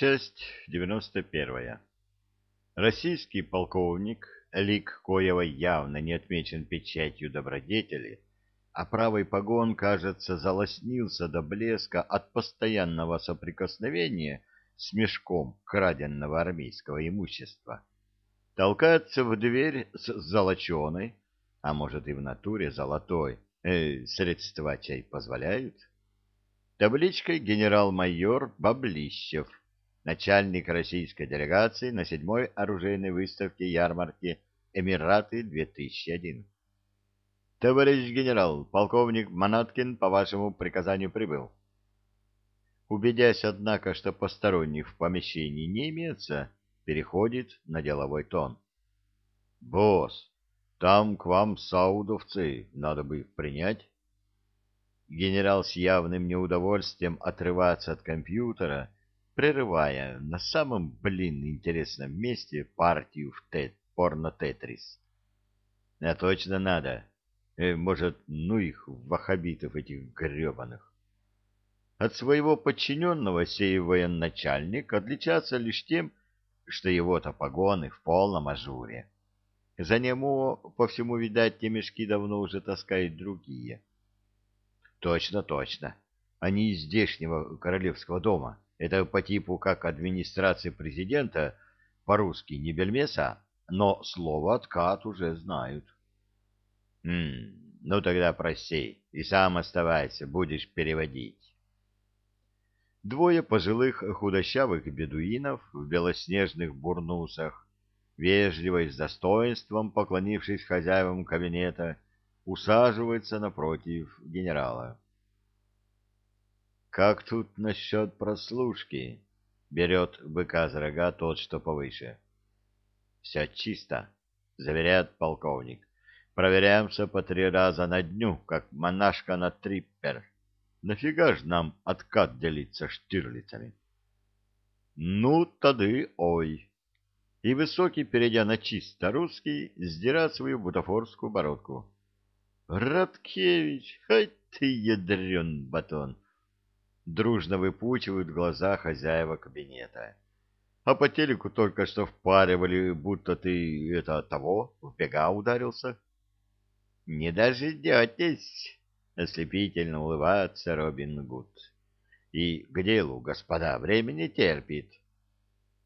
Часть 91. Российский полковник, лик коего явно не отмечен печатью добродетели, а правый погон, кажется, залоснился до блеска от постоянного соприкосновения с мешком краденного армейского имущества. Толкается в дверь с золоченой, а может и в натуре золотой, э, средства чай позволяют, табличкой генерал-майор Баблищев, начальник российской делегации на седьмой оружейной выставке ярмарки «Эмираты-2001». Товарищ генерал, полковник Манаткин по вашему приказанию прибыл. Убедясь, однако, что посторонних в помещении не имеется, переходит на деловой тон. «Босс, там к вам саудовцы, надо бы их принять». Генерал с явным неудовольствием отрывается от компьютера, прерывая на самом, блин, интересном месте партию в тет порно-тетрис. А точно надо. Э, может, ну их, вахабитов этих гребаных. От своего подчиненного сей военачальник отличается лишь тем, что его-то погоны в полном ажуре. За нему, по всему, видать, те мешки давно уже таскают другие. Точно, точно. Они из здешнего королевского дома. Это по типу как администрации президента, по-русски не бельмеса, но слово «откат» уже знают. Хм, ну тогда проси, и сам оставайся, будешь переводить. Двое пожилых худощавых бедуинов в белоснежных бурнусах, вежливо и с достоинством поклонившись хозяевам кабинета, усаживается напротив генерала. «Как тут насчет прослушки?» — берет быка за рога тот, что повыше. «Все чисто», — заверяет полковник. «Проверяемся по три раза на дню, как монашка на триппер. Нафига ж нам откат делиться штирлицами?» «Ну, тады ой!» И Высокий, перейдя на чисто русский, сдирает свою бутафорскую бородку. «Радкевич, хоть ты ядрен батон!» Дружно выпучивают глаза хозяева кабинета. А по телеку только что впаривали, будто ты это того, в бега ударился. «Не дождетесь!» — ослепительно улыбается Робин Гуд. «И к делу, господа, времени терпит.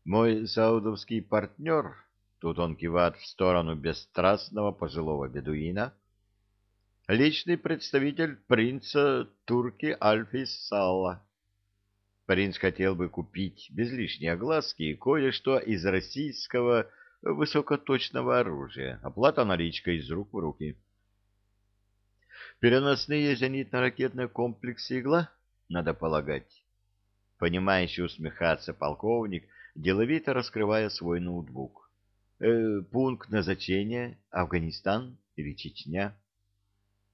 Мой саудовский партнер, тут он кивает в сторону бесстрастного пожилого бедуина, личный представитель принца Турки Альфис Салла. Принц хотел бы купить без лишней огласки кое-что из российского высокоточного оружия. Оплата наличкой из рук в руки. Переносные зенитно-ракетные комплексы «Игла», надо полагать. Понимающе усмехаться полковник деловито раскрывая свой ноутбук. Э, пункт назначения — Афганистан или Чечня?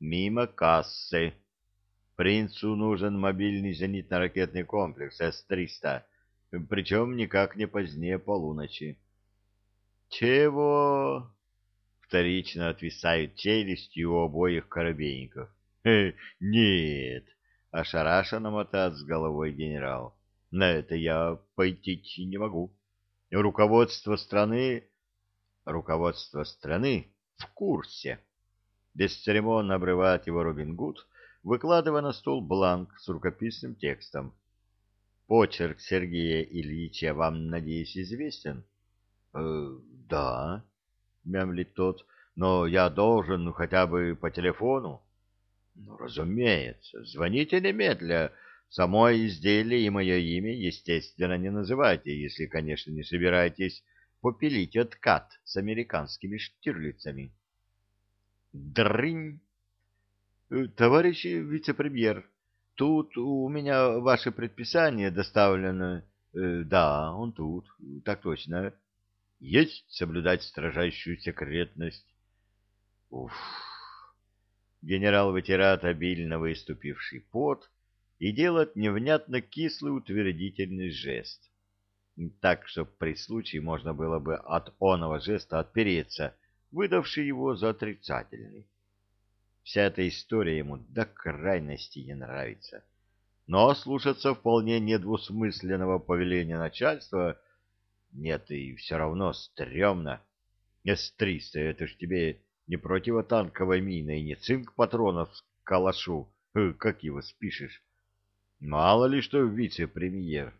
Мимо кассы. Принцу нужен мобильный зенитно-ракетный комплекс С-300, причем никак не позднее полуночи. Чего? Вторично отвисают челюстью у обоих коробейников. Э, нет, ошарашенно мотает с головой генерал. На это я пойти не могу. Руководство страны... Руководство страны в курсе. Бесцеремонно обрывает его Робин Гуд, выкладывая на стол бланк с рукописным текстом. Почерк Сергея Ильича вам, надеюсь, известен? Э, — Да, — мямлит тот, — но я должен ну, хотя бы по телефону. — Ну, разумеется, звоните немедля, — Самое изделие и мое имя, естественно, не называйте, если, конечно, не собираетесь попилить откат с американскими штирлицами. Дрынь! Э, товарищ вице-премьер, тут у меня ваше предписание доставлено. Э, да, он тут, так точно. Есть соблюдать строжайшую секретность. Уф! Генерал вытирает обильно выступивший пот, и делать невнятно кислый утвердительный жест. Так, чтобы при случае можно было бы от оного жеста отпереться, выдавший его за отрицательный. Вся эта история ему до крайности не нравится. но слушаться вполне недвусмысленного повеления начальства нет, и все равно стрёмно. С-300 — это ж тебе не противотанковая мина и не цинк патронов с калашу, э, как его спишешь. Мало ли что вице-премьер.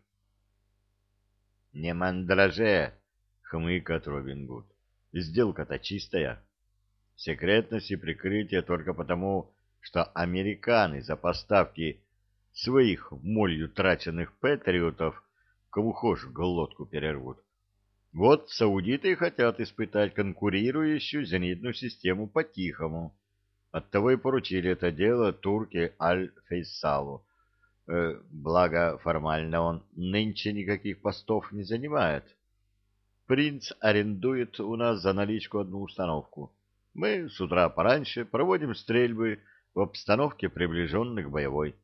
— Не мандраже, — хмыкает Робин Гуд. — Сделка-то чистая. Секретность и прикрытие только потому, что американы за поставки своих молью траченных патриотов кому хошь глотку перервут. Вот саудиты хотят испытать конкурирующую зенитную систему по-тихому. Оттого и поручили это дело турке Аль-Фейсалу. Э, благо, формально он нынче никаких постов не занимает. Принц арендует у нас за наличку одну установку. Мы с утра пораньше проводим стрельбы в обстановке, приближенной к боевой.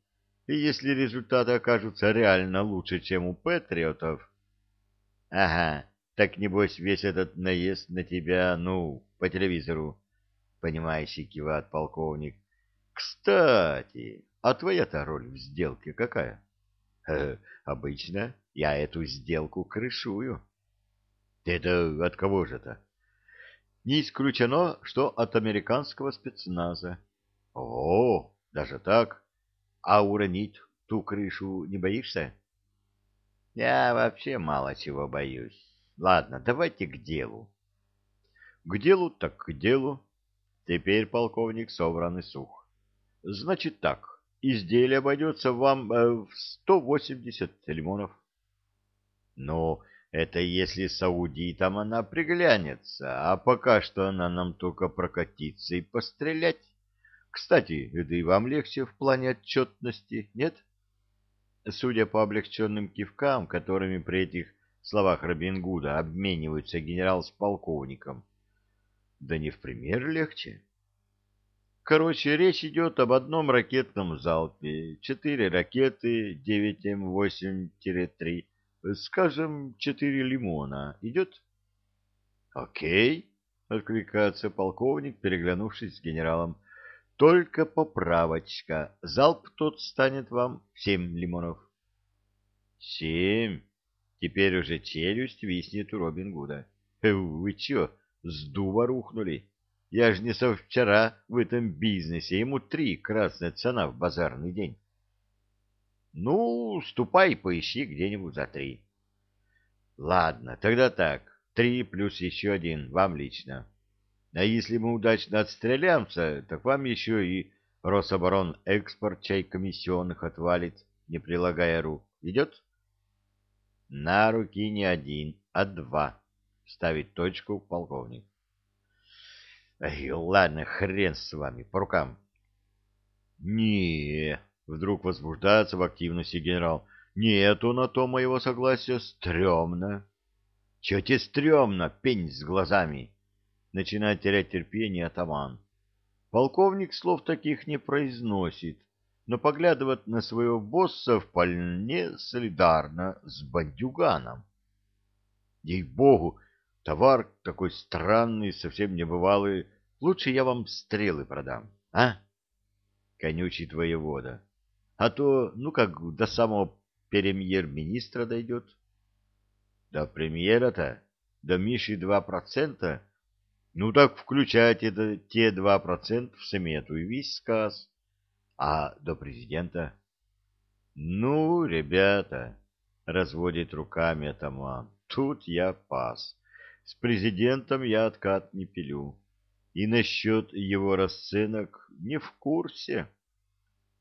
И если результаты окажутся реально лучше, чем у патриотов... — Ага, так небось весь этот наезд на тебя, ну, по телевизору, — понимающий кивает полковник. — Кстати, а твоя-то роль в сделке какая? Обычно я эту сделку крышую. — Это от кого же это? — Не исключено, что от американского спецназа. — О, даже так? А уронить ту крышу не боишься? Я вообще мало чего боюсь. Ладно, давайте к делу. К делу так к делу. Теперь полковник собран и сух. Значит так, изделие обойдется вам э, в 180 лимонов. Ну, это если саудитам она приглянется, а пока что она нам только прокатиться и пострелять. Кстати, это и вам легче в плане отчетности, нет? Судя по облегченным кивкам, которыми при этих словах Робин Гуда обмениваются генерал с полковником, да не в пример легче. Короче, речь идет об одном ракетном залпе. Четыре ракеты 9М8-3, скажем, четыре лимона. Идет? Окей, откликается полковник, переглянувшись с генералом. Только поправочка. Залп тот станет вам семь лимонов. Семь? Теперь уже челюсть виснет у Робин Гуда. Э, вы чё, с дуба рухнули? Я ж не со вчера в этом бизнесе, ему три красная цена в базарный день. Ну, ступай поищи где-нибудь за три. Ладно, тогда так, три плюс еще один, вам лично. А если мы удачно отстреляемся, так вам еще и Рособоронэкспорт чай комиссионных отвалит, не прилагая рук. Идет? На руки не один, а два. Ставит точку полковник. Ай, ладно, хрен с вами, по рукам. Не, вдруг возбуждается в активности генерал. Нету на то моего согласия, стрёмно. Чё тебе стрёмно, пень с глазами? начинает терять терпение атаман. Полковник слов таких не произносит, но поглядывает на своего босса вполне солидарно с бандюганом. Ей-богу, товар такой странный, совсем небывалый, лучше я вам стрелы продам, а? Конючит воевода. А то, ну как, до самого премьер-министра дойдет. До премьера-то, до Миши два процента, ну так включайте это, те два процента в смету и весь сказ. А до президента? Ну, ребята, разводит руками атаман, тут я пас. С президентом я откат не пилю. И насчет его расценок не в курсе.